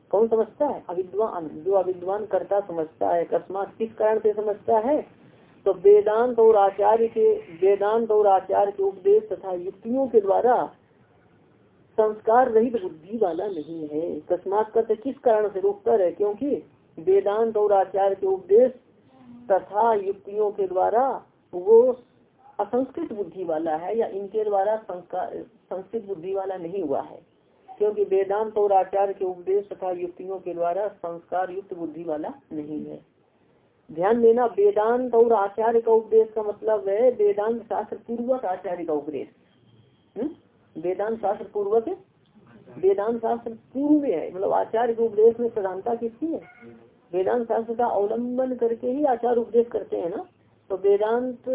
Speaker 1: कौन समझता है? अविद्वान। जो अविद्वान करता समझता है, अकस्मात किस कारण से समझता है? तो वेदांत और आचार्य के, वेदांत और आचार्य के उपदेश तथा युक्तियों के द्वारा संस्कार रहित बुद्धि वाला नहीं है। अकस्मात करते किस कारण से रोककर है? क्योंकि वेदांत और आचार्य के उपदेश तथा युक्तियों के द्वारा वो असंस्कृत बुद्धि वाला है या इनके द्वारा संस्कृत बुद्धि वाला नहीं हुआ है, क्योंकि वेदांत और आचार्य के उपदेश तथा युक्तियों के द्वारा संस्कार युक्त बुद्धि वाला नहीं है। ध्यान देना, वेदांत और आचार्य का उपदेश का मतलब है वेदांत शास्त्र पूर्वक आचार्य का उपदेश। हम्म? वेदांत शास्त्र पूर्वक वेदांत शास्त्र पूर्व में है मतलब आचार्य के उपदेश में प्रधानता किसकी है? वेदांत शास्त्र का अवलंबन करके ही आचार उपदेश करते हैं ना? तो वेदांत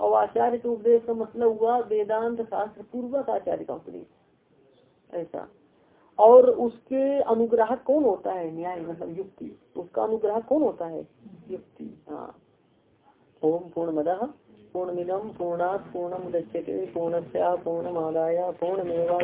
Speaker 1: और आचार्य के उपदेश का मतलब हुआ वेदांत शास्त्र पूर्वक आचार्य का उपदेश। ऐसा। और उसके अनुग्रह कौन होता है? न्याय मतलब युक्ति। उसका अनुग्रह कौन होता है? युक्ति। हाँ। ओम पूर्ण मद पूर्ण मिलम पूर्णा पूर्ण मुदच्यते पूर्णस्या पूर्णमादाय पूर्णमेवा